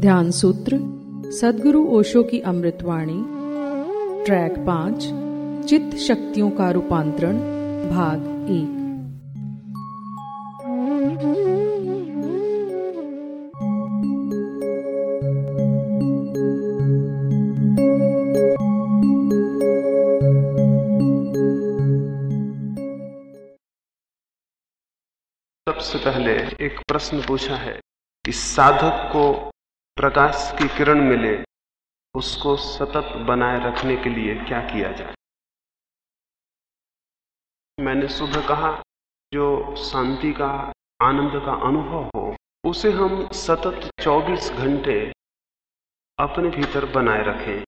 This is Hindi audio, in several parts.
ध्यान सूत्र सदगुरु ओशो की अमृतवाणी ट्रैक पाँच। चित्त शक्तियों का रूपांतरण, भाग एक। सबसे पहले एक प्रश्न पूछा है कि साधक को प्रकाश की किरण मिले, उसको सतत बनाए रखने के लिए क्या किया जाए? मैंने सुबह कहा, जो शांति का, आनंद का अनुभव हो, उसे हम सतत 24 घंटे अपने भीतर बनाए रखें।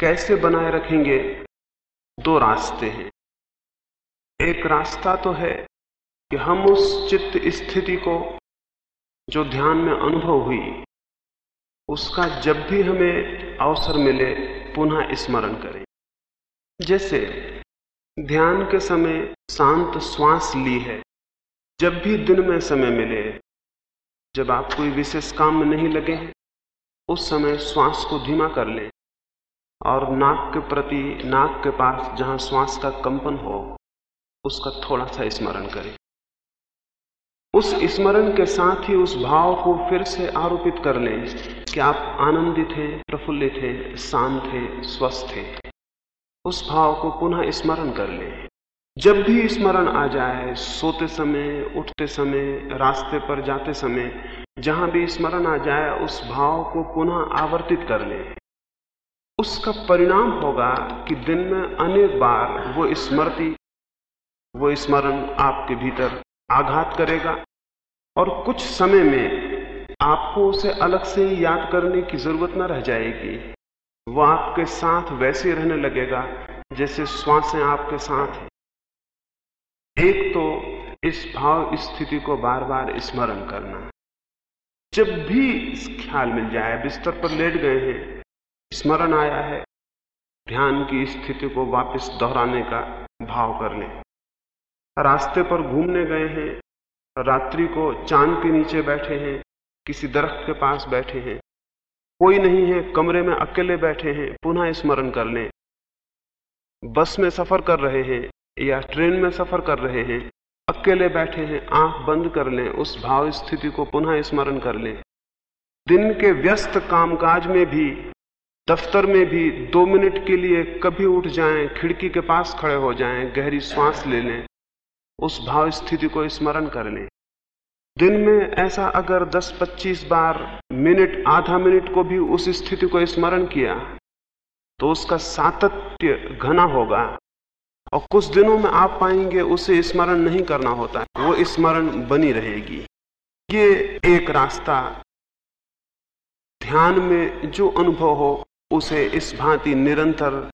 कैसे बनाए रखेंगे? दो रास्ते हैं। एक रास्ता तो है कि हम उस चित्त स्थिति को, जो ध्यान में अनुभव हुई, उसका जब भी हमें अवसर मिले, पुनः स्मरण करें। जैसे ध्यान के समय शांत श्वास ली है, जब भी दिन में समय मिले, जब आप कोई विशेष काम में नहीं लगे हैं उस समय श्वास को धीमा कर लें और नाक के प्रति, नाक के पास जहाँ श्वास का कंपन हो, उसका थोड़ा सा स्मरण करें। उस स्मरण के साथ ही उस भाव को फिर से आरोपित कर लें कि आप आनंदित हैं, प्रफुल्लित हैं, शांत हैं, स्वस्थ हैं। उस भाव को पुनः स्मरण कर लें। जब भी स्मरण आ जाए, सोते समय, उठते समय, रास्ते पर जाते समय, जहाँ भी स्मरण आ जाए, उस भाव को पुनः आवर्तित कर लें। उसका परिणाम होगा कि दिन में अनेक बार वो स्मृति, वो स्मरण आपके भीतर आघात करेगा और कुछ समय में आपको उसे अलग से याद करने की ज़रूरत न रह जाएगी। वो आपके साथ वैसे रहने लगेगा जैसे श्वासें आपके साथ हैं। एक तो इस भाव स्थिति को बार बार स्मरण करना। जब भी ख्याल मिल जाए, बिस्तर पर लेट गए हैं, स्मरण आया है, ध्यान की स्थिति को वापस दोहराने का भाव कर लें। रास्ते पर घूमने गए हैं, रात्रि को चाँद के नीचे बैठे हैं, किसी दरख्त के पास बैठे हैं। कोई नहीं है कमरे में, अकेले बैठे हैं, पुनः स्मरण कर लें। बस में सफ़र कर रहे हैं या ट्रेन में सफ़र कर रहे हैं, अकेले बैठे हैं, आँख बंद कर लें, उस भाव स्थिति को पुनः स्मरण कर लें। दिन के व्यस्त कामकाज में भी, दफ्तर में भी दो मिनट के लिए कभी उठ जाएँ, खिड़की के पास खड़े हो जाएँ, गहरी श्वास ले लें, उस भाव स्थिति को स्मरण कर लें। दिन में ऐसा अगर 10-25 बार मिनट, आधा मिनट को भी उस स्थिति को स्मरण किया तो उसका सातत्य घना होगा। और कुछ दिनों में आप पाएँगे उसे स्मरण नहीं करना होता, वो स्मरण बनी रहेगी। ये एक रास्ता। ध्यान में जो अनुभव हो, उसे इस भांति निरंतर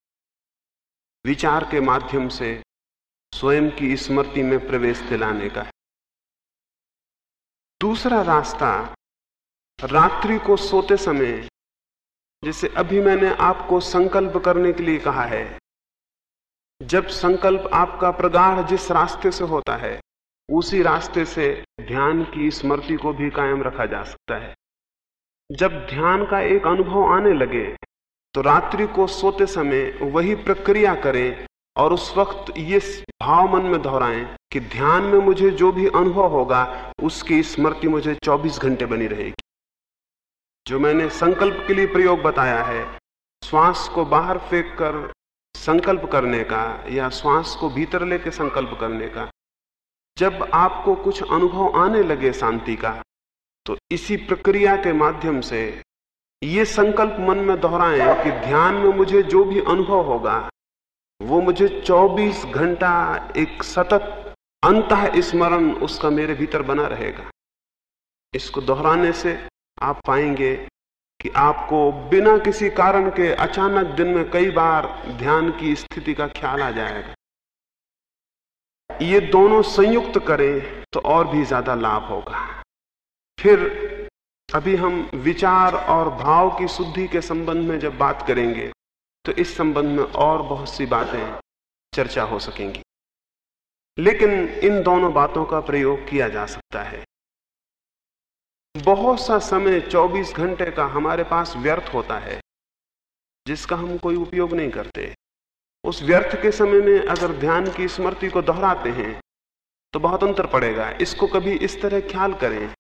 विचार के माध्यम से स्वयं की स्मृति में प्रवेश दिलाने का है। दूसरा रास्ता रात्रि को सोते समय, जैसे अभी मैंने आपको संकल्प करने के लिए कहा है। जब संकल्प आपका प्रगाढ़ जिस रास्ते से होता है, उसी रास्ते से ध्यान की स्मृति को भी कायम रखा जा सकता है। जब ध्यान का एक अनुभव आने लगे तो रात्रि को सोते समय वही प्रक्रिया करें और उस वक्त ये भाव मन में दोहराएँ कि ध्यान में मुझे जो भी अनुभव होगा, उसकी स्मृति मुझे 24 घंटे बनी रहेगी। जो मैंने संकल्प के लिए प्रयोग बताया है, श्वास को बाहर फेंक कर संकल्प करने का या श्वास को भीतर लेके संकल्प करने का, जब आपको कुछ अनुभव आने लगे शांति का तो इसी प्रक्रिया के माध्यम से ये संकल्प मन में दोहराएँ कि ध्यान में मुझे जो भी अनुभव होगा वो मुझे 24 घंटा एक सतत अंत स्मरण उसका मेरे भीतर बना रहेगा। इसको दोहराने से आप पाएँगे कि आपको बिना किसी कारण के अचानक दिन में कई बार ध्यान की स्थिति का ख्याल आ जाएगा। ये दोनों संयुक्त करें तो और भी ज़्यादा लाभ होगा। फिर अभी हम विचार और भाव की शुद्धि के संबंध में जब बात करेंगे तो इस संबंध में और बहुत सी बातें चर्चा हो सकेंगी। लेकिन इन दोनों बातों का प्रयोग किया जा सकता है। बहुत सा समय 24 घंटे का हमारे पास व्यर्थ होता है, जिसका हम कोई उपयोग नहीं करते। उस व्यर्थ के समय में अगर ध्यान की स्मृति को दोहराते हैं तो बहुत अंतर पड़ेगा। इसको कभी इस तरह ख्याल करें।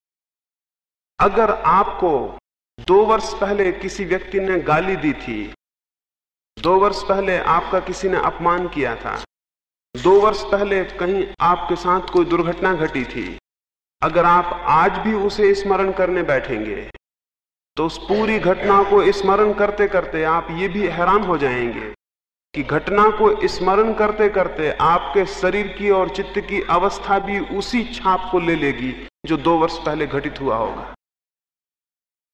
अगर आपको दो वर्ष पहले किसी व्यक्ति ने गाली दी थी दो वर्ष पहले आपका किसी ने अपमान किया था। दो वर्ष पहले कहीं आपके साथ कोई दुर्घटना घटी थी। अगर आप आज भी उसे स्मरण करने बैठेंगे तो उस पूरी घटना को स्मरण करते करते आप ये भी हैरान हो जाएँगे कि घटना को स्मरण करते करते आपके शरीर की और चित्त की अवस्था भी उसी छाप को ले लेगी जो दो वर्ष पहले घटित हुआ होगा।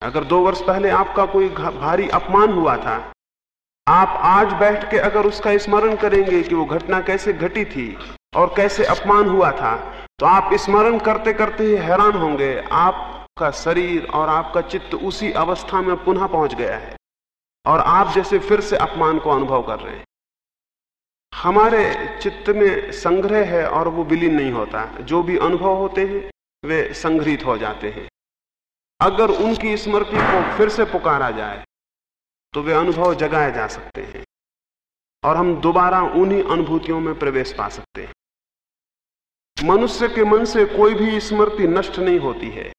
अगर दो वर्ष पहले आपका कोई भारी अपमान हुआ था आप आज बैठ के अगर उसका स्मरण करेंगे कि वो घटना कैसे घटी थी और कैसे अपमान हुआ था तो आप स्मरण करते करते ही हैरान होंगे, आपका शरीर और आपका चित्त उसी अवस्था में पुनः पहुँच गया है और आप जैसे फिर से अपमान को अनुभव कर रहे हैं। हमारे चित्त में संग्रह है और वो विलीन नहीं होता। जो भी अनुभव होते हैं, वे संग्रहित हो जाते हैं। अगर उनकी स्मृति को फिर से पुकारा जाए तो वे अनुभव जगाए जा सकते हैं और हम दोबारा उन्हीं अनुभूतियों में प्रवेश पा सकते हैं। मनुष्य के मन से कोई भी स्मृति नष्ट नहीं होती है।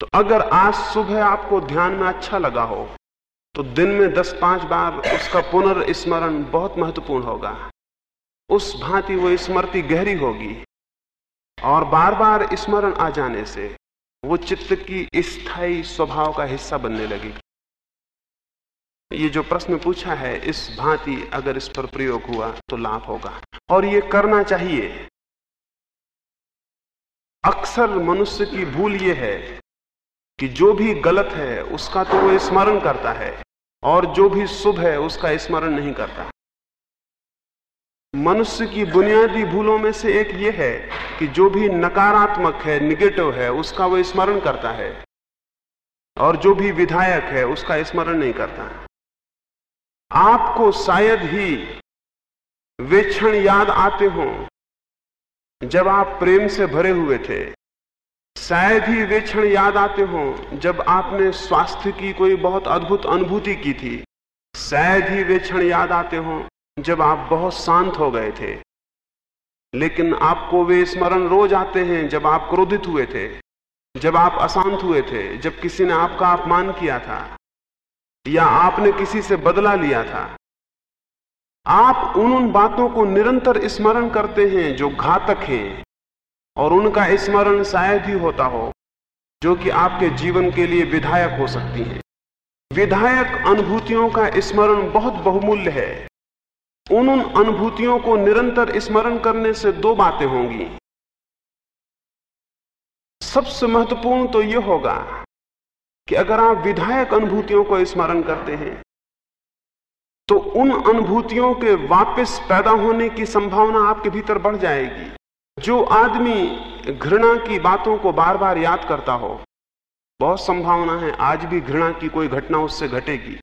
तो अगर आज सुबह आपको ध्यान में अच्छा लगा हो तो दिन में दस पाँच बार उसका पुनर्स्मरण बहुत महत्वपूर्ण होगा। उस भांति वो स्मृति गहरी होगी और बार बार स्मरण आ जाने से वो चित्त की स्थायी स्वभाव का हिस्सा बनने लगेगी। ये जो प्रश्न पूछा है, इस भांति अगर इस पर प्रयोग हुआ तो लाभ होगा। और ये करना चाहिए। अक्सर मनुष्य की भूल ये है कि जो भी गलत है, उसका तो वो स्मरण करता है, और जो भी शुभ है, उसका स्मरण नहीं करता। मनुष्य की बुनियादी भूलों में से एक ये है कि जो भी नकारात्मक है, निगेटिव है, उसका वो स्मरण करता है, और जो भी विधायक है, उसका स्मरण नहीं करता। आपको शायद ही वे क्षण याद आते हों। जब आप प्रेम से भरे हुए थे, शायद ही वे क्षण याद आते हों, जब आपने स्वास्थ्य की कोई बहुत अद्भुत अनुभूति की थी, शायद ही वे क्षण याद आते हों, जब आप बहुत शांत हो गए थे। लेकिन आपको वे स्मरण रोज आते हैं जब आप क्रोधित हुए थे, जब आप अशांत हुए थे, जब किसी ने आपका अपमान किया था। या आपने किसी से बदला लिया था? आप उन उन बातों को निरंतर स्मरण करते हैं जो घातक हैं और उनका स्मरण शायद ही होता हो, जो कि आपके जीवन के लिए विधायक हो सकती हैं। विधायक अनुभूतियों का स्मरण बहुत बहुमूल्य है। उन उन अनुभूतियों को निरंतर स्मरण करने से दो बातें होंगी। सबसे महत्वपूर्ण तो यह होगा कि अगर आप विधायक अनुभूतियों को स्मरण करते हैं तो उन अनुभूतियों के वापस पैदा होने की संभावना आपके भीतर बढ़ जाएगी। जो आदमी घृणा की बातों को बार बार याद करता हो, बहुत संभावना है आज भी घृणा की कोई घटना उससे घटेगी।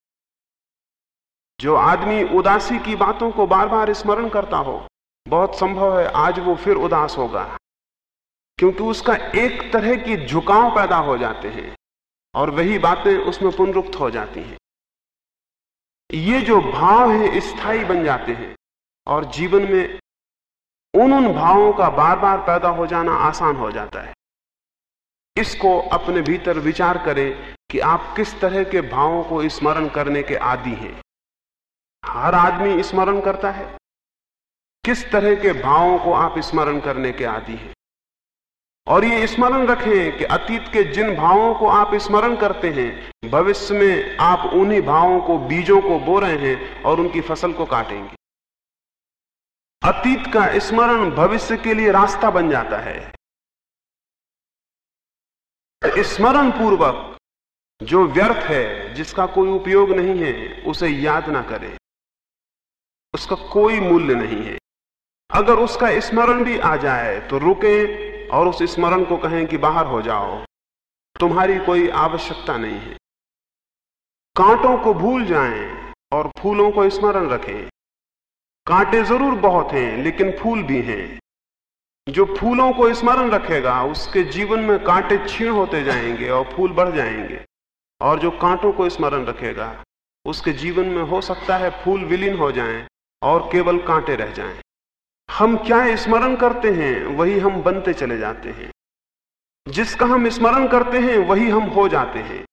जो आदमी उदासी की बातों को बार बार स्मरण करता हो, बहुत संभव है आज वो फिर उदास होगा, क्योंकि उसका एक तरह की झुकाव पैदा हो जाते हैं। और वही बातें उसमें पुनरुक्त हो जाती हैं। ये जो भाव है, स्थायी बन जाते हैं और जीवन में उन उन भावों का बार बार पैदा हो जाना आसान हो जाता है। इसको अपने भीतर विचार करें कि आप किस तरह के भावों को स्मरण करने के आदि हैं। हर आदमी स्मरण करता है। किस तरह के भावों को आप स्मरण करने के आदि हैं। और ये स्मरण रखें कि अतीत के जिन भावों को आप स्मरण करते हैं, भविष्य में आप उन्हीं भावों को, बीजों को बो रहे हैं और उनकी फ़सल को काटेंगे। अतीत का स्मरण भविष्य के लिए रास्ता बन जाता है। स्मरण पूर्वक जो व्यर्थ है, जिसका कोई उपयोग नहीं है, उसे याद ना करें। उसका कोई मूल्य नहीं है। अगर उसका स्मरण भी आ जाए तो रुके और उस स्मरण को कहें कि बाहर हो जाओ। तुम्हारी कोई आवश्यकता नहीं है। कांटों को भूल जाएँ और फूलों को स्मरण रखें। कांटे ज़रूर बहुत हैं, लेकिन फूल भी हैं। जो फूलों को स्मरण रखेगा, उसके जीवन में कांटे छीण होते जाएँगे और फूल बढ़ जाएँगे। और जो कांटों को स्मरण रखेगा, उसके जीवन में हो सकता है फूल विलीन हो जाएँ और केवल कांटे रह जाएँ। हम क्या स्मरण करते हैं, वही हम बनते चले जाते हैं। जिसका हम स्मरण करते हैं, वही हम हो जाते हैं।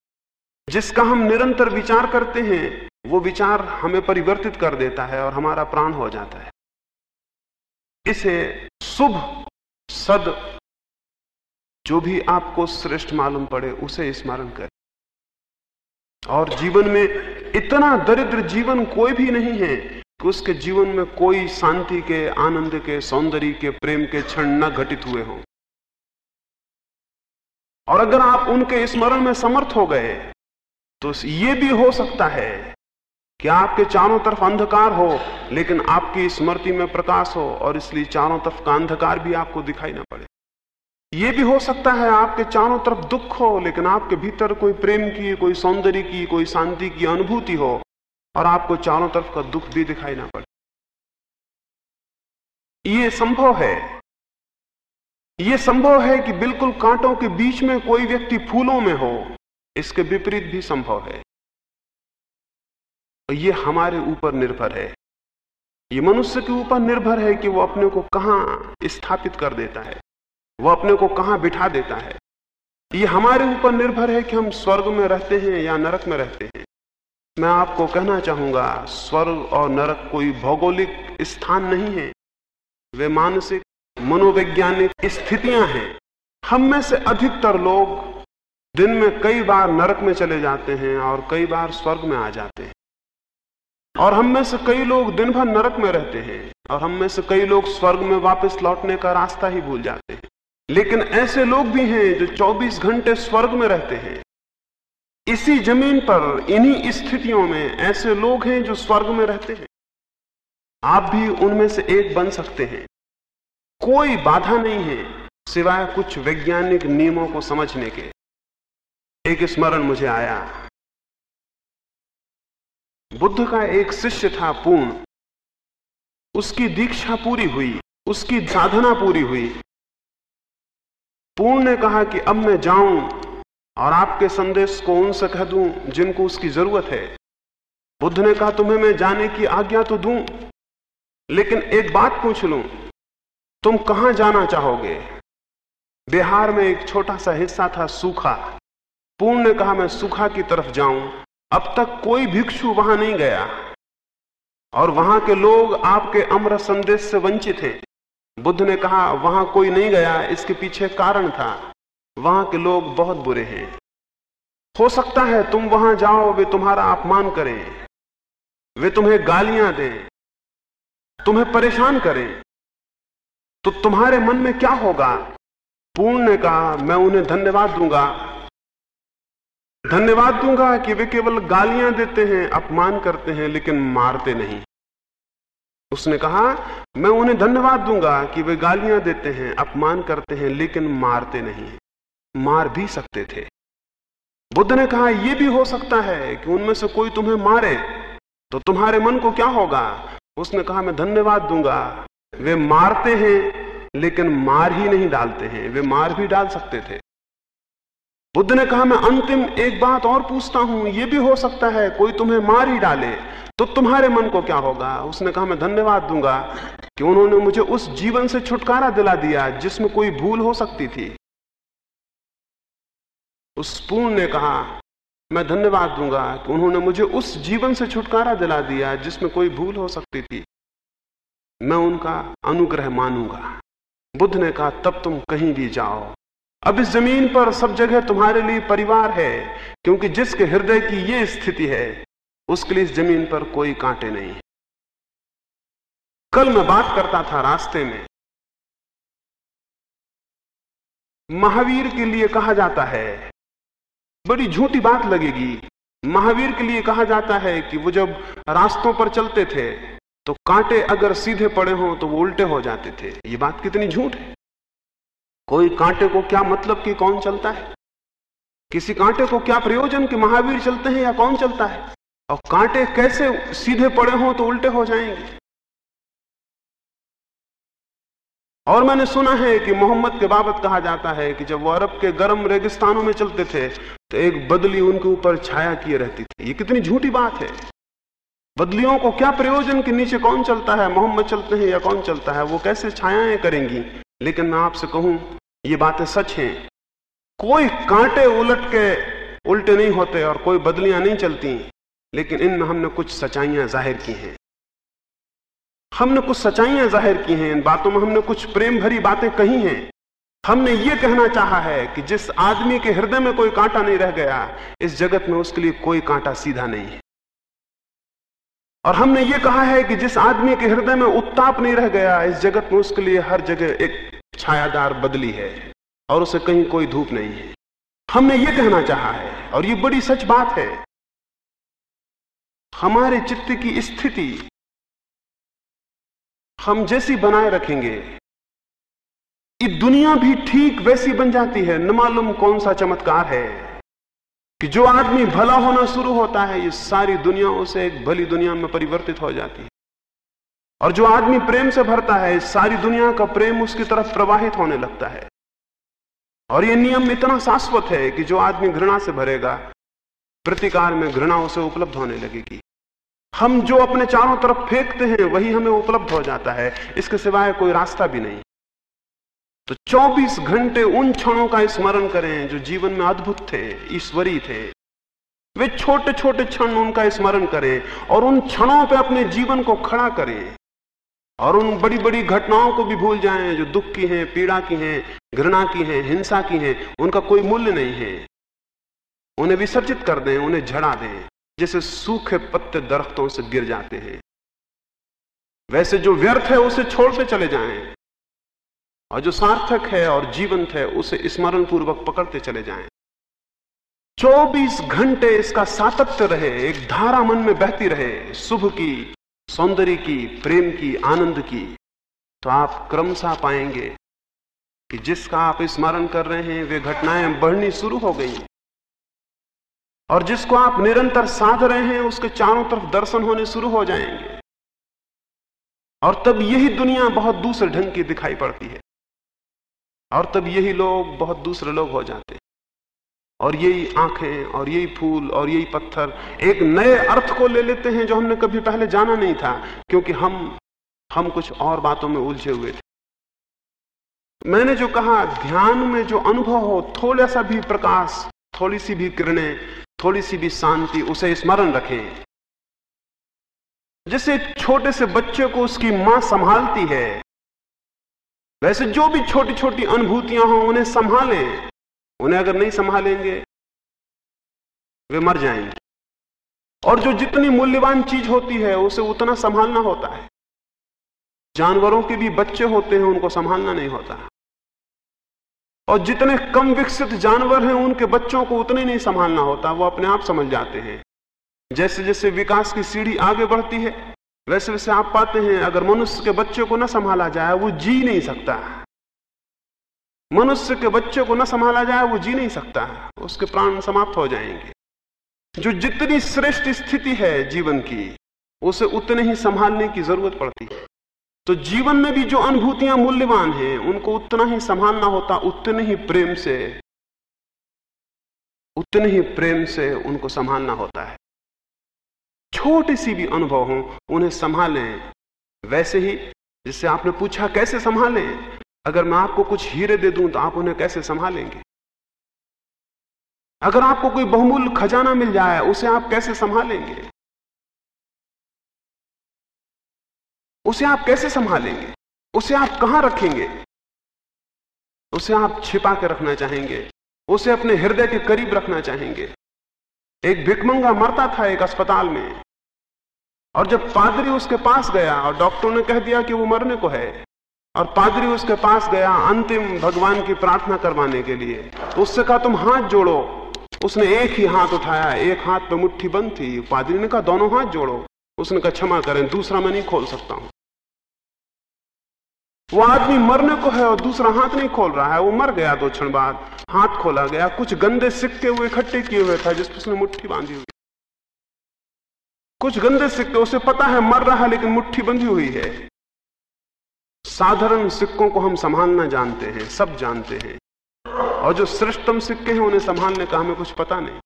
जिसका हम निरंतर विचार करते हैं, वो विचार हमें परिवर्तित कर देता है और हमारा प्राण हो जाता है। इसे शुभ सद, जो भी आपको श्रेष्ठ मालूम पड़े, उसे स्मरण करें। और जीवन में इतना दरिद्र जीवन कोई भी नहीं है उसके जीवन में कोई शांति के, आनंद के, सौंदर्य के, प्रेम के क्षण न घटित हुए हों। और अगर आप उनके स्मरण में समर्थ हो गए तो ये भी हो सकता है कि आपके चारों तरफ़ अंधकार हो, लेकिन आपकी स्मृति में प्रकाश हो, और इसलिए चारों तरफ़ का अंधकार भी आपको दिखाई ना पड़े। ये भी हो सकता है आपके चारों तरफ़ दुख हो, लेकिन आपके भीतर कोई प्रेम की, कोई सौंदर्य की, कोई शांति की अनुभूति हो और आपको चारों तरफ़ का दुख भी दिखाई ना पड़े। ये संभव है। यह संभव है कि बिल्कुल कांटों के बीच में कोई व्यक्ति फूलों में हो, इसके विपरीत भी संभव है। ये हमारे ऊपर निर्भर है। ये मनुष्य के ऊपर निर्भर है कि वो अपने को कहाँ स्थापित कर देता है। वो अपने को कहाँ बिठा देता है। ये हमारे ऊपर निर्भर है कि हम स्वर्ग में रहते हैं या नरक में रहते हैं। मैं आपको कहना चाहूँगा, स्वर्ग और नरक कोई भौगोलिक स्थान नहीं है। वे मानसिक, मनोवैज्ञानिक स्थितियाँ हैं। हम में से अधिकतर लोग दिन में कई बार नरक में चले जाते हैं और कई बार स्वर्ग में आ जाते हैं। और हम में से कई लोग दिन भर नरक में रहते हैं और हम में से कई लोग स्वर्ग में वापस लौटने का रास्ता ही भूल जाते हैं। लेकिन ऐसे लोग भी हैं जो 24 घंटे स्वर्ग में रहते हैं। इसी ज़मीन पर, इन्हीं स्थितियों में ऐसे लोग हैं जो स्वर्ग में रहते हैं। आप भी उनमें से एक बन सकते हैं। कोई बाधा नहीं है, सिवाय कुछ वैज्ञानिक नियमों को समझने के। एक स्मरण मुझे आया। बुद्ध का एक शिष्य था पूर्ण। उसकी दीक्षा पूरी हुई, उसकी साधना पूरी हुई। पूर्ण ने कहा कि अब मैं जाऊँ और आपके संदेश को उनसे कह दूँ, जिनको उसकी ज़रूरत है। बुद्ध ने कहा, तुम्हें मैं जाने की आज्ञा तो दूँ, लेकिन एक बात पूछ लूँ। तुम कहाँ जाना चाहोगे? बिहार में एक छोटा सा हिस्सा था सूखा। पूर्ण ने कहा, मैं सूखा की तरफ़ जाऊँ। अब तक कोई भिक्षु वहाँ नहीं गया। और वहाँ के लोग आपके अमृत संदेश से वंचित हैं। बुद्ध ने कहा, वहाँ कोई नहीं गया, इसके पीछे कारण था। वहाँ के लोग बहुत बुरे हैं। हो सकता है तुम वहाँ जाओ, वे तुम्हारा अपमान करें। वे तुम्हें गालियाँ दें। तुम्हें परेशान करें। तो तुम्हारे मन में क्या होगा? पूर्ण ने कहा, मैं उन्हें धन्यवाद दूँगा। धन्यवाद दूँगा कि वे केवल गालियाँ देते हैं, अपमान करते हैं, लेकिन मारते नहीं। उसने कहा, मैं उन्हें धन्यवाद दूँगा कि वे गालियाँ देते हैं, अपमान करते हैं, लेकिन मारते नहीं मार भी सकते थे। बुद्ध ने कहा यह भी हो सकता है कि उनमें से कोई तुम्हें मारे तो तुम्हारे मन को क्या होगा? उसने कहा, मैं धन्यवाद दूँगा। वे मारते हैं, लेकिन मार ही नहीं डालते हैं, वे मार भी डाल सकते थे। बुद्ध ने कहा, मैं अंतिम एक बात और पूछता हूँ यह भी हो सकता है कोई तुम्हें मार ही डाले तो तुम्हारे मन को क्या होगा? उसने कहा, मैं धन्यवाद दूँगा कि उन्होंने मुझे उस जीवन से छुटकारा दिला दिया जिसमें कोई भूल हो सकती थी। उस पूर्ण ने कहा, मैं धन्यवाद दूँगा कि उन्होंने मुझे उस जीवन से छुटकारा दिला दिया जिसमें कोई भूल हो सकती थी। मैं उनका अनुग्रह मानूँगा। बुद्ध ने कहा, तब तुम कहीं भी जाओ। अब इस ज़मीन पर सब जगह तुम्हारे लिए परिवार है, क्योंकि जिसके हृदय की यह स्थिति है, उसके लिए इस ज़मीन पर कोई कांटे नहीं। कल मैं बात करता था रास्ते में। महावीर के लिए कहा जाता है बड़ी झूठी बात लगेगी। महावीर के लिए कहा जाता है कि वो जब रास्तों पर चलते थे तो कांटे अगर सीधे पड़े हों तो वो उल्टे हो जाते थे। ये बात कितनी झूठ है? कोई कांटे को क्या मतलब कि कौन चलता है? किसी कांटे को क्या प्रयोजन कि महावीर चलते हैं या कौन चलता है? और कांटे कैसे सीधे पड़े हों तो उल्टे हो जाएँगे। और मैंने सुना है कि मोहम्मद के बाबत कहा जाता है कि जब वो अरब के गर्म रेगिस्तानों में चलते थे तो एक बदली उनके ऊपर छाया किए रहती थी। ये कितनी झूठी बात है। बदलियों को क्या प्रयोजन के नीचे कौन चलता है, मोहम्मद चलते हैं या कौन चलता है? वो कैसे छायाएँ करेंगी? लेकिन मैं आपसे कहूँ, ये बातें सच हैं। कोई कांटे उलट के उल्टे नहीं होते और कोई बदलियाँ नहीं चलती। लेकिन इनमें हमने कुछ सच्चाइयाँ ज़ाहिर की हैं। हमने कुछ सच्चाइयाँ ज़ाहिर की हैं, इन बातों में हमने कुछ प्रेम भरी बातें कही हैं। हमने ये कहना चाहा है कि जिस आदमी के हृदय में कोई कांटा नहीं रह गया, इस जगत में उसके लिए कोई कांटा सीधा नहीं है। और हमने ये कहा है कि जिस आदमी के हृदय में उत्ताप नहीं रह गया, इस जगत में उसके लिए हर जगह एक छायादार बदली है, और उसे कहीं कोई धूप नहीं है। हमने ये कहना चाहा है, और ये बड़ी सच बात है। हमारे चित्त की स्थिति हम जैसी बनाए रखेंगे। ये दुनिया भी ठीक वैसी बन जाती है, न मालूम कौन सा चमत्कार है। कि जो आदमी भला होना शुरू होता है, ये सारी दुनिया उसे एक भली दुनिया में परिवर्तित हो जाती है। और जो आदमी प्रेम से भरता है सारी दुनिया का प्रेम उसकी तरफ़ प्रवाहित होने लगता है। और ये नियम इतना शाश्वत है कि जो आदमी घृणा से भरेगा, प्रतिकार में घृणा उसे उपलब्ध होने लगेगी। हम जो अपने चारों तरफ़ फेंकते हैं, वही हमें उपलब्ध हो जाता है। इसके सिवाय कोई रास्ता भी नहीं। तो 24 घंटे उन क्षणों का स्मरण करें जो जीवन में अद्भुत थे, ईश्वरी थे। वे छोटे छोटे क्षण उनका स्मरण करें और उन क्षणों पर अपने जीवन को खड़ा करें। और उन बड़ी बड़ी घटनाओं को भी भूल जाएँ जो दुख की हैं, पीड़ा की हैं, घृणा की हैं, हिंसा की हैं, उनका कोई मूल्य नहीं है। उन्हें विसर्जित कर दें, उन्हें झड़ा दें। जैसे सूखे पत्ते दरख्तों से गिर जाते हैं। वैसे जो व्यर्थ है, उसे छोड़ते चले जाएँ। और जो सार्थक है और जीवंत है, उसे स्मरण पूर्वक पकड़ते चले जाएँ। 24 घंटे इसका सातत्य रहे, एक धारा मन में बहती रहे, शुभ की, सौंदर्य की, प्रेम की, आनंद की। तो आप क्रमशः पाएँगे कि जिसका आप स्मरण कर रहे हैं, वे घटनाएँ बढ़नी शुरू हो गई। और जिसको आप निरंतर साध रहे हैं, उसके चारों तरफ़ दर्शन होने शुरू हो जाएँगे। और तब यही दुनिया बहुत दूसरे ढंग की दिखाई पड़ती है। और तब यही लोग बहुत दूसरे लोग हो जाते हैं। और यही आँखें, और यही फूल, और यही पत्थर एक नए अर्थ को ले लेते हैं जो हमने कभी पहले जाना नहीं था, क्योंकि हम हम कुछ और बातों में उलझे हुए थे। मैंने जो कहा, ध्यान में जो अनुभव हो, थोड़ा सा भी प्रकाश, थोड़ी सी भी किरणें थोड़ी सी भी शांति उसे स्मरण रखें। जैसे छोटे से बच्चे को उसकी माँ संभालती है, वैसे जो भी छोटी छोटी अनुभूतियाँ हों, उन्हें संभालें। उन्हें अगर नहीं संभालेंगे, वे मर जाएँगे। और जो जितनी मूल्यवान चीज़ होती है, उसे उतना संभालना होता है। जानवरों के भी बच्चे होते हैं, उनको संभालना नहीं होता। और जितने कम विकसित जानवर हैं, उनके बच्चों को उतने नहीं संभालना होता, वो अपने आप समझ जाते हैं। जैसे जैसे विकास की सीढ़ी आगे बढ़ती है, वैसे वैसे आप पाते हैं, अगर मनुष्य के बच्चे को न संभाला जाए, वो जी नहीं सकता। मनुष्य के बच्चे को न संभाला जाए, वो जी नहीं सकता। उसके प्राण समाप्त हो जाएँगे। जो जितनी श्रेष्ठ स्थिति है जीवन की, उसे उतने ही संभालने की ज़रूरत पड़ती है। तो जीवन में भी जो अनुभूतियाँ मूल्यवान हैं, उनको उतना ही संभालना होता उतने ही प्रेम से। उतने ही प्रेम से उनको संभालना होता है। छोटी सी भी अनुभव हो, उन्हें संभालें। वैसे ही, जिससे आपने पूछा कैसे संभालें? अगर मैं आपको कुछ हीरे दे दूँ तो आप उन्हें कैसे संभालेंगे? अगर आपको कोई बहुमूल्य खजाना मिल जाए, उसे आप कैसे संभालेंगे? उसे आप कैसे संभालेंगे? उसे आप कहाँ रखेंगे? उसे आप छिपा के रखना चाहेंगे? उसे अपने हृदय के करीब रखना चाहेंगे? एक भिकमंगा मरता था एक अस्पताल में। और जब पादरी उसके पास गया और डॉक्टर ने कह दिया कि वो मरने को है, और पादरी उसके पास गया अंतिम भगवान की प्रार्थना करवाने के लिए तो उससे कहा, तुम हाथ जोड़ो। उसने एक ही हाथ उठाया, एक हाथ पे मुट्ठी बंद थी। पादरी ने कहा, दोनों हाथ जोड़ो। उसने कहा, क्षमा करें, दूसरा मैं नहीं खोल सकता हूँ। वो आदमी मरने को है और दूसरा हाथ नहीं खोल रहा है, वो मर गया दो क्षण बाद। हाथ खोला गया, कुछ गंदे सिक्के वो इकट्ठे किए हुए था जिस उसने मुट्ठी बांधी हुई। कुछ गंदे सिक्के, उसे पता है मर रहा है, लेकिन मुट्ठी बंधी हुई है। साधारण सिक्कों को हम संभालना जानते हैं, सब जानते हैं। और जो श्रेष्ठतम सिक्के हैं, उन्हें संभालने का हमें कुछ पता नहीं।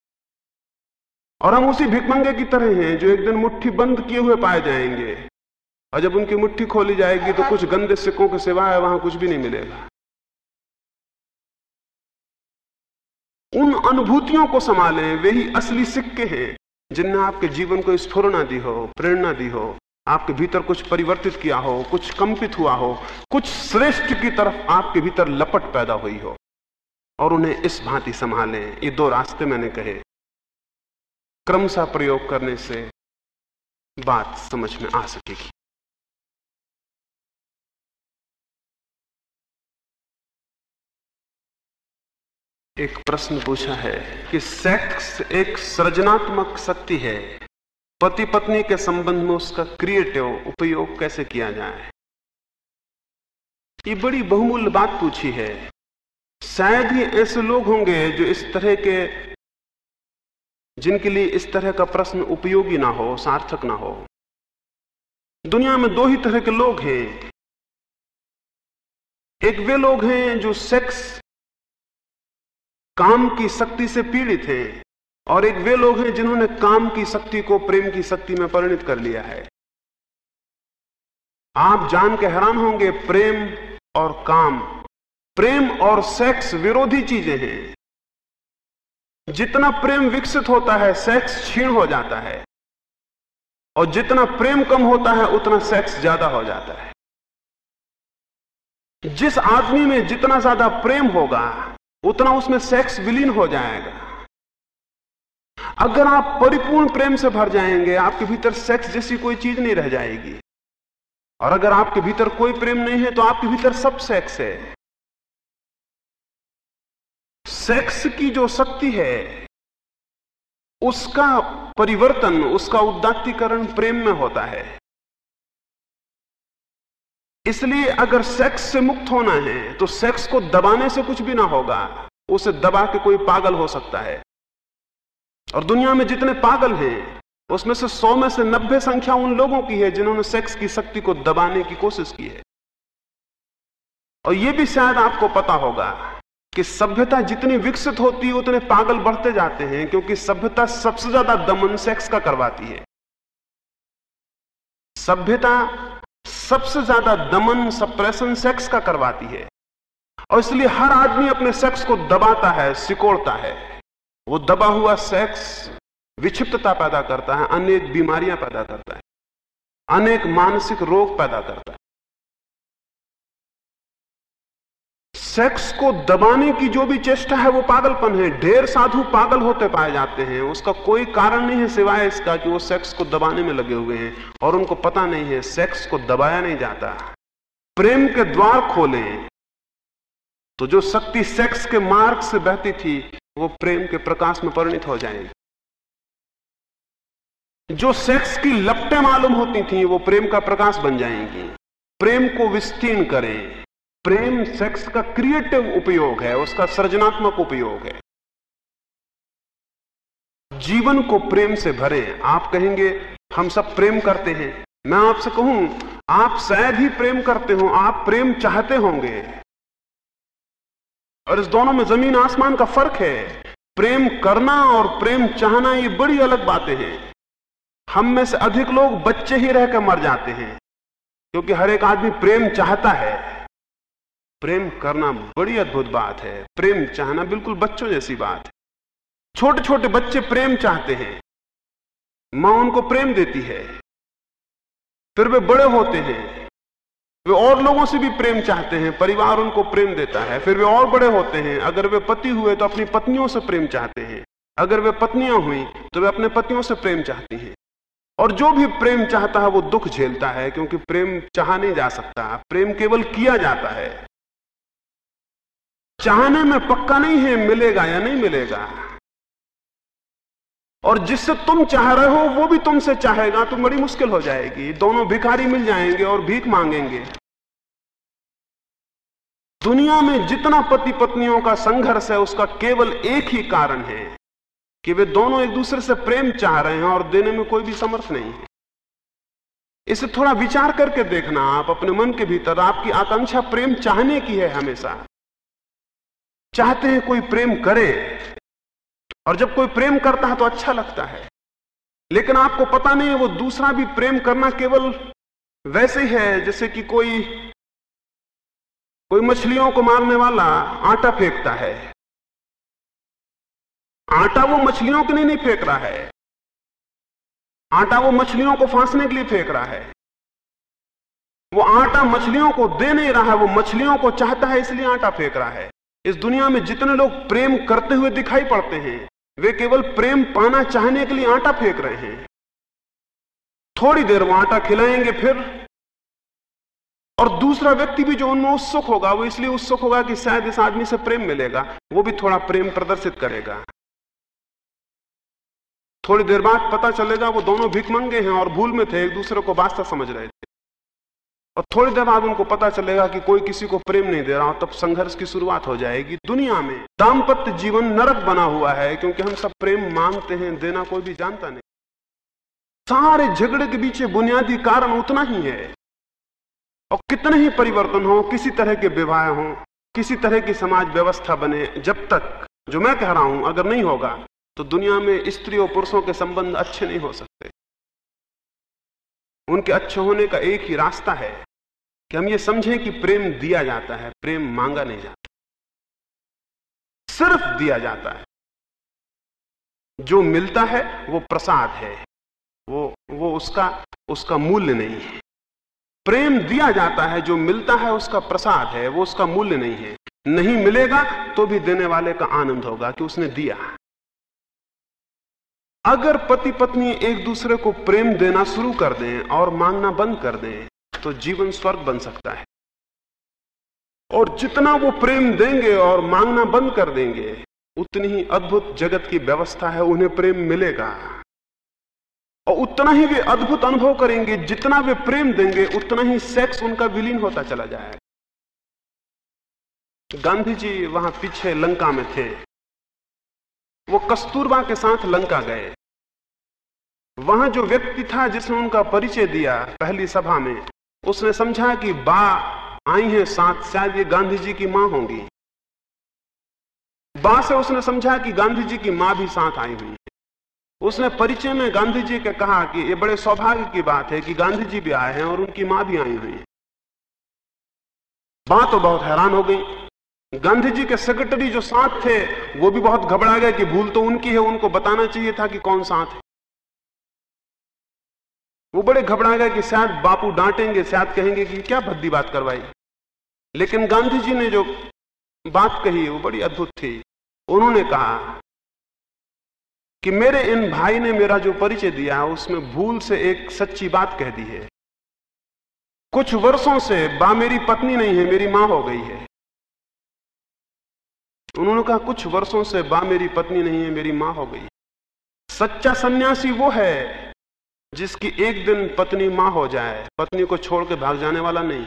और हम उसी भिकमंगे की तरह हैं, जो एक दिन मुट्ठी बंद किए हुए पाए जाएँगे। और जब उनकी मुट्ठी खोली जाएगी तो कुछ गंदे सिक्कों के सिवाय वहाँ कुछ भी नहीं मिलेगा। उन अनुभूतियों को संभालें, वे ही असली सिक्के हैं, जिनने आपके जीवन को स्फुरना दी हो, प्रेरणा दी हो, आपके भीतर कुछ परिवर्तित किया हो, कुछ कंपित हुआ हो, कुछ श्रेष्ठ की तरफ़ आपके भीतर लपट पैदा हुई हो। और उन्हें इस भांति संभालें, ये दो रास्ते मैंने कहे। क्रमशः प्रयोग करने से बात समझ में आ सकेगी। एक प्रश्न पूछा है कि सेक्स एक सृजनात्मक शक्ति है। पति पत्नी के संबंध में उसका क्रिएटिव उपयोग कैसे किया जाए? ये बड़ी बहुमूल्य बात पूछी है। शायद ही ऐसे लोग होंगे जो इस तरह के, जिनके लिए इस तरह का प्रश्न उपयोगी ना हो, सार्थक ना हो। दुनिया में दो ही तरह के लोग हैं। एक वे लोग हैं जो सेक्स काम की शक्ति से पीड़ित हैं और एक वे लोग हैं जिन्होंने काम की शक्ति को प्रेम की शक्ति में परिणित कर लिया है। आप जान के हैरान होंगे, प्रेम और काम। प्रेम और सेक्स विरोधी चीज़ें हैं। जितना प्रेम विकसित होता है सेक्स क्षीण हो जाता है। और जितना प्रेम कम होता है, उतना सेक्स ज़्यादा हो जाता है। जिस आदमी में जितना ज़्यादा प्रेम होगा उतना उसमें सेक्स विलीन हो जाएगा। अगर आप परिपूर्ण प्रेम से भर जाएँगे, आपके भीतर सेक्स जैसी कोई चीज़ नहीं रह जाएगी। और अगर आपके भीतर कोई प्रेम नहीं है तो आपके भीतर सब सेक्स है। सेक्स की जो शक्ति है, उसका परिवर्तन, उसका उदात्तीकरण प्रेम में होता है। इसलिए अगर सेक्स से मुक्त होना है तो सेक्स को दबाने से कुछ भी ना होगा। उसे दबा के कोई पागल हो सकता है। और दुनिया में जितने पागल हैं, उसमें से सौ में से नब्बे संख्या उन लोगों की है जिन्होंने सेक्स की शक्ति को दबाने की कोशिश की है। और यह भी शायद आपको पता होगा कि सभ्यता जितनी विकसित होती है, उतने पागल बढ़ते जाते हैं, क्योंकि सभ्यता सबसे ज़्यादा दमन सेक्स का करवाती है। सभ्यता सबसे ज़्यादा दमन सप्रेशन सेक्स का करवाती है। और इसलिए हर आदमी अपने सेक्स को दबाता है, सिकोड़ता है। वो दबा हुआ सेक्स विक्षिप्तता पैदा करता है, अनेक बीमारियाँ पैदा करता है, अनेक मानसिक रोग पैदा करता है। सेक्स को दबाने की जो भी चेष्टा है, वो पागलपन है। ढेर साधु पागल होते पाए जाते हैं। उसका कोई कारण नहीं है सिवाय इसका कि वो सेक्स को दबाने में लगे हुए हैं और उनको पता नहीं है, सेक्स को दबाया नहीं जाता। प्रेम के द्वार खोले। तो जो शक्ति सेक्स के मार्ग से बहती थी, वो प्रेम के प्रकाश में परिणित हो जाएगी। जो सेक्स की लपटें मालूम होती थी, वो प्रेम का प्रकाश बन जाएँगी। प्रेम को विस्तीर्ण करें। प्रेम सेक्स का क्रिएटिव उपयोग है, उसका सृजनात्मक उपयोग है। जीवन को प्रेम से भरें आप कहेंगे, हम सब प्रेम करते हैं। मैं आपसे कहूँ, आप शायद ही प्रेम करते हो, आप प्रेम चाहते होंगे। और इस दोनों में ज़मीन आसमान का फ़र्क है। प्रेम करना और प्रेम चाहना, ये बड़ी अलग बातें हैं। हम में से अधिक लोग बच्चे ही रहकर मर जाते हैं, क्योंकि हर एक आदमी प्रेम चाहता है। प्रेम करना बड़ी अद्भुत बात है। प्रेम चाहना बिल्कुल बच्चों जैसी बात है। छोटे छोटे बच्चे प्रेम चाहते हैं। माँ उनको प्रेम देती है। फिर वे बड़े होते हैं। वे और लोगों से भी प्रेम चाहते हैं। परिवार उनको प्रेम देता है। फिर वे और बड़े होते हैं। अगर वे पति हुए तो अपनी पत्नियों से प्रेम चाहते हैं। अगर वे पत्नियाँ हुई तो वे अपने पतियों से प्रेम चाहती हैं। और जो भी प्रेम चाहता है वो दुख झेलता है, क्योंकि प्रेम चाह नहीं जा सकता। प्रेम केवल किया जाता है। चाहने में पक्का नहीं है, मिलेगा या नहीं मिलेगा। और जिससे तुम चाह रहे हो, वो भी तुमसे चाहेगा तो बड़ी मुश्किल हो जाएगी। दोनों भिखारी मिल जाएँगे और भीख मांगेंगे। दुनिया में जितना पति पत्नियों का संघर्ष है, उसका केवल एक ही कारण है कि वे दोनों एक दूसरे से प्रेम चाह रहे हैं और देने में कोई भी समर्थ नहीं है। इसे थोड़ा विचार करके देखना, आप अपने मन के भीतर आपकी आकांक्षा प्रेम चाहने की है हमेशा। चाहते हैं कोई प्रेम करे, और जब कोई प्रेम करता है तो अच्छा लगता है। लेकिन आपको पता नहीं है, वो दूसरा भी प्रेम करना केवल वैसे है जैसे कि कोई कोई मछलियों को मारने वाला आटा फेंकता है। आटा वो मछलियों के लिए नहीं फेंक रहा है। आटा वो मछलियों को फांसने के लिए फेंक रहा है। वो आटा मछलियों को दे नहीं रहा है, वो मछलियों को चाहता है, इसलिए आटा फेंक रहा है। इस दुनिया में जितने लोग प्रेम करते हुए दिखाई पड़ते हैं, वे केवल प्रेम पाना चाहने के लिए आटा फेंक रहे हैं। थोड़ी देर वो आटा खिलाएँगे फिर, और दूसरा व्यक्ति भी जो उनमें उत्सुक होगा, वो इसलिए उत्सुक होगा कि शायद इस आदमी से प्रेम मिलेगा, वो भी थोड़ा प्रेम प्रदर्शित करेगा। थोड़ी देर बाद पता चलेगा, वो दोनों भिक मंगे हैं और भूल में थे, एक दूसरे को वास्ता समझ रहे थे। और थोड़ी देर बाद उनको पता चलेगा कि कोई किसी को प्रेम नहीं दे रहा तब संघर्ष की शुरुआत हो जाएगी। दुनिया में दाम्पत्य जीवन नरक बना हुआ है, क्योंकि हम सब प्रेम मांगते हैं, देना कोई भी जानता नहीं। सारे झगड़े के पीछे बुनियादी कारण उतना ही है। और कितने ही परिवर्तन हो, किसी तरह के विवाह हो, किसी तरह की समाज व्यवस्था बने, जब तक, जो मैं कह रहा हूँ, अगर नहीं होगा तो दुनिया में स्त्री और पुरुषों के संबंध अच्छे नहीं हो सकते। उनके अच्छे होने का एक ही रास्ता है। कि हम ये समझें कि प्रेम दिया जाता है, प्रेम मांगा नहीं जाता। सिर्फ़ दिया जाता है। जो मिलता है, वो प्रसाद है। वो वो उसका उसका मूल्य नहीं है। प्रेम दिया जाता है, जो मिलता है, उसका प्रसाद है, वो उसका मूल्य नहीं है। नहीं मिलेगा तो भी देने वाले का आनंद होगा कि उसने दिया। अगर पति पत्नी एक दूसरे को प्रेम देना शुरू कर दें और मांगना बंद कर दें तो जीवन स्वर्ग बन सकता है। और जितना वो प्रेम देंगे और मांगना बंद कर देंगे, उतनी ही अद्भुत जगत की व्यवस्था है, उन्हें प्रेम मिलेगा। और उतना ही वे अद्भुत अनुभव करेंगे, जितना वे प्रेम देंगे, उतना ही सेक्स उनका विलीन होता चला जाएगा। गांधी जी वहाँ पीछे लंका में थे। वो कस्तूरबा के साथ लंका गए। वहाँ जो व्यक्ति था जिसने उनका परिचय दिया पहली सभा में उसने समझा कि बा आई है साथ, शायद ये गांधी जी की माँ होंगी। बा से उसने समझा कि गांधी जी की माँ भी साथ आई हुई है। उसने परिचय में गांधी जी के कहा कि ये बड़े सौभाग्य की बात है कि गांधी जी भी आए हैं और उनकी माँ भी आई हुई है। बा तो बहुत हैरान हो गई। गांधी जी के सेक्रेटरी जो साथ थे, वो भी बहुत घबरा गए कि भूल तो उनकी है, उनको बताना चाहिए था कि कौन साथ है। वो बड़े घबरा गए कि शायद बापू डांटेंगे, शायद कहेंगे कि क्या भद्दी बात करवाई। लेकिन गांधी जी ने जो बात कही, वो बड़ी अद्भुत थी। उन्होंने कहा कि मेरे इन भाई ने मेरा जो परिचय दिया, उसमें भूल से एक सच्ची बात कह दी है। कुछ वर्षों से बा मेरी पत्नी नहीं है, मेरी माँ हो गई है। उन्होंने कहा, कुछ वर्षों से बा मेरी पत्नी नहीं है, मेरी माँ हो गई। सच्चा सन्यासी वो है जिसकी एक दिन पत्नी माँ हो जाए, पत्नी को छोड़ के भाग जाने वाला नहीं।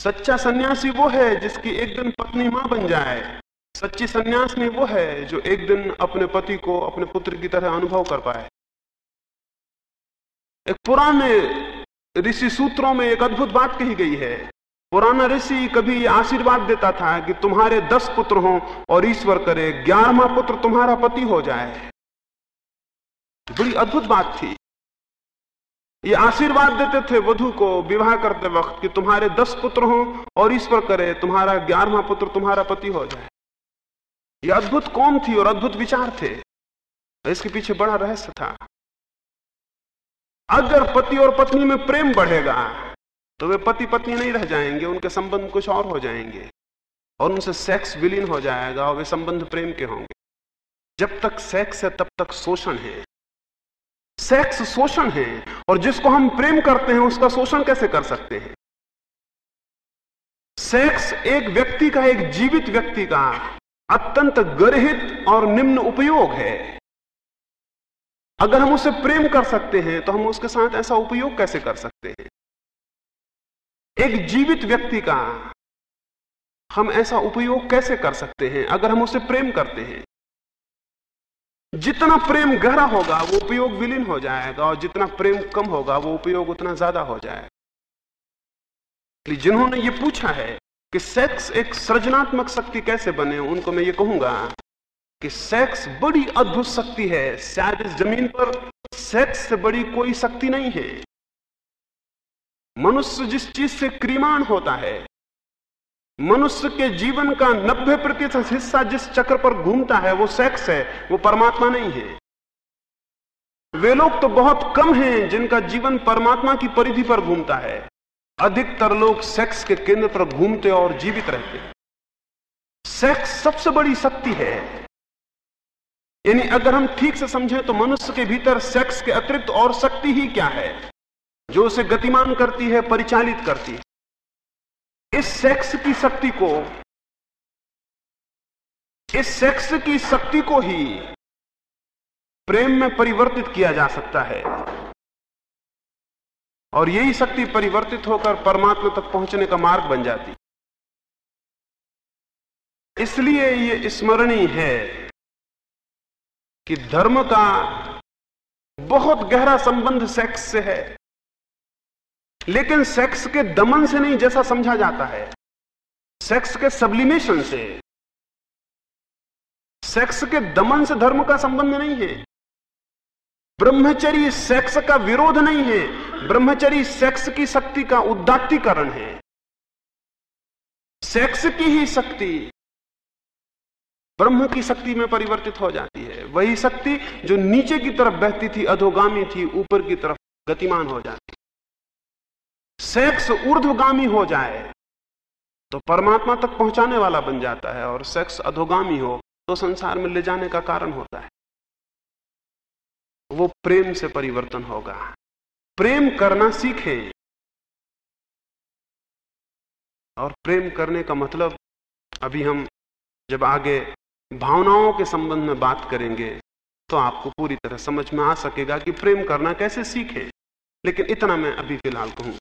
सच्चा सन्यासी वो है जिसकी एक दिन पत्नी माँ बन जाए। सच्ची सन्यास में वो है जो एक दिन अपने पति को अपने पुत्र की तरह अनुभव कर पाए। एक पुराने ऋषि सूत्रों में एक अद्भुत बात कही गई है। पुराना ऋषि कभी आशीर्वाद देता था कि तुम्हारे दस पुत्र हों और ईश्वर करे, ग्यारहवा पुत्र तुम्हारा पति हो जाए। बड़ी अद्भुत बात थी। ये आशीर्वाद देते थे वधु को विवाह करते वक्त कि तुम्हारे दस पुत्र हों और ईश्वर करे, तुम्हारा ग्यारहवा पुत्र तुम्हारा पति हो जाए। ये अद्भुत कौन थी और अद्भुत विचार थे। इसके पीछे बड़ा रहस्य था। अगर पति और पत्नी में प्रेम बढ़ेगा तो वे पति पत्नी नहीं रह जाएँगे, उनके संबंध कुछ और हो जाएँगे और उनसे सेक्स विलीन हो जाएगा और वे संबंध प्रेम के होंगे। जब तक सेक्स है, तब तक शोषण है। सेक्स शोषण है, और जिसको हम प्रेम करते हैं, उसका शोषण कैसे कर सकते हैं? सेक्स एक व्यक्ति का एक जीवित व्यक्ति का अत्यंत गर्हित और निम्न उपयोग है। अगर हम उसे प्रेम कर सकते हैं तो हम उसके साथ ऐसा उपयोग कैसे कर सकते हैं? एक जीवित व्यक्ति का हम ऐसा उपयोग कैसे कर सकते हैं, अगर हम उसे प्रेम करते हैं? जितना प्रेम गहरा होगा, वो उपयोग विलीन हो जाएगा, और जितना प्रेम कम होगा, वो उपयोग उतना ज़्यादा हो जाएगा। जिन्होंने ये पूछा है कि सेक्स एक सृजनात्मक शक्ति कैसे बने, उनको मैं ये कहूँगा कि सेक्स बड़ी अद्भुत शक्ति है। शायद इस ज़मीन पर सेक्स से बड़ी कोई शक्ति नहीं है। मनुष्य जिस चीज़ से क्रीमान होता है मनुष्य के जीवन का 90 प्रतिशत हिस्सा जिस चक्र पर घूमता है, वो सेक्स है, वो परमात्मा नहीं है। वे लोग तो बहुत कम हैं जिनका जीवन परमात्मा की परिधि पर घूमता है। अधिकतर लोग सेक्स के केंद्र पर घूमते और जीवित रहते हैं। सेक्स सबसे बड़ी शक्ति है। यानी अगर हम ठीक से समझें तो मनुष्य के भीतर सेक्स के अतिरिक्त और शक्ति ही क्या है? जो उसे गतिमान करती है, परिचालित करती है। इस सेक्स की शक्ति को, इस सेक्स की शक्ति को ही प्रेम में परिवर्तित किया जा सकता है। और यही शक्ति परिवर्तित होकर परमात्मा तक पहुँचने का मार्ग बन जाती। इसलिए ये स्मरणीय है कि धर्म का बहुत गहरा संबंध सेक्स से है। लेकिन सेक्स के दमन से नहीं, जैसा समझा जाता है। सेक्स के सब्लिमेशन से। सेक्स के दमन से धर्म का संबंध नहीं है। ब्रह्मचरी सेक्स का विरोध नहीं है। ब्रह्मचरी सेक्स की शक्ति का उदात्तीकरण है। सेक्स की ही शक्ति ब्रह्म की शक्ति में परिवर्तित हो जाती है। वही शक्ति जो नीचे की तरफ़ बहती थी, अधोगामी थी, ऊपर की तरफ़ गतिमान हो जाती सेक्स ऊर्ध्वगामी हो जाए तो परमात्मा तक पहुँचाने वाला बन जाता है और सेक्स अधोगामी हो तो संसार में ले जाने का कारण होता है। वो प्रेम से परिवर्तन होगा। प्रेम करना सीखें। और प्रेम करने का मतलब अभी हम जब आगे भावनाओं के संबंध में बात करेंगे तो आपको पूरी तरह समझ में आ सकेगा कि प्रेम करना कैसे सीखें। लेकिन इतना मैं अभी फ़िलहाल कहूँ।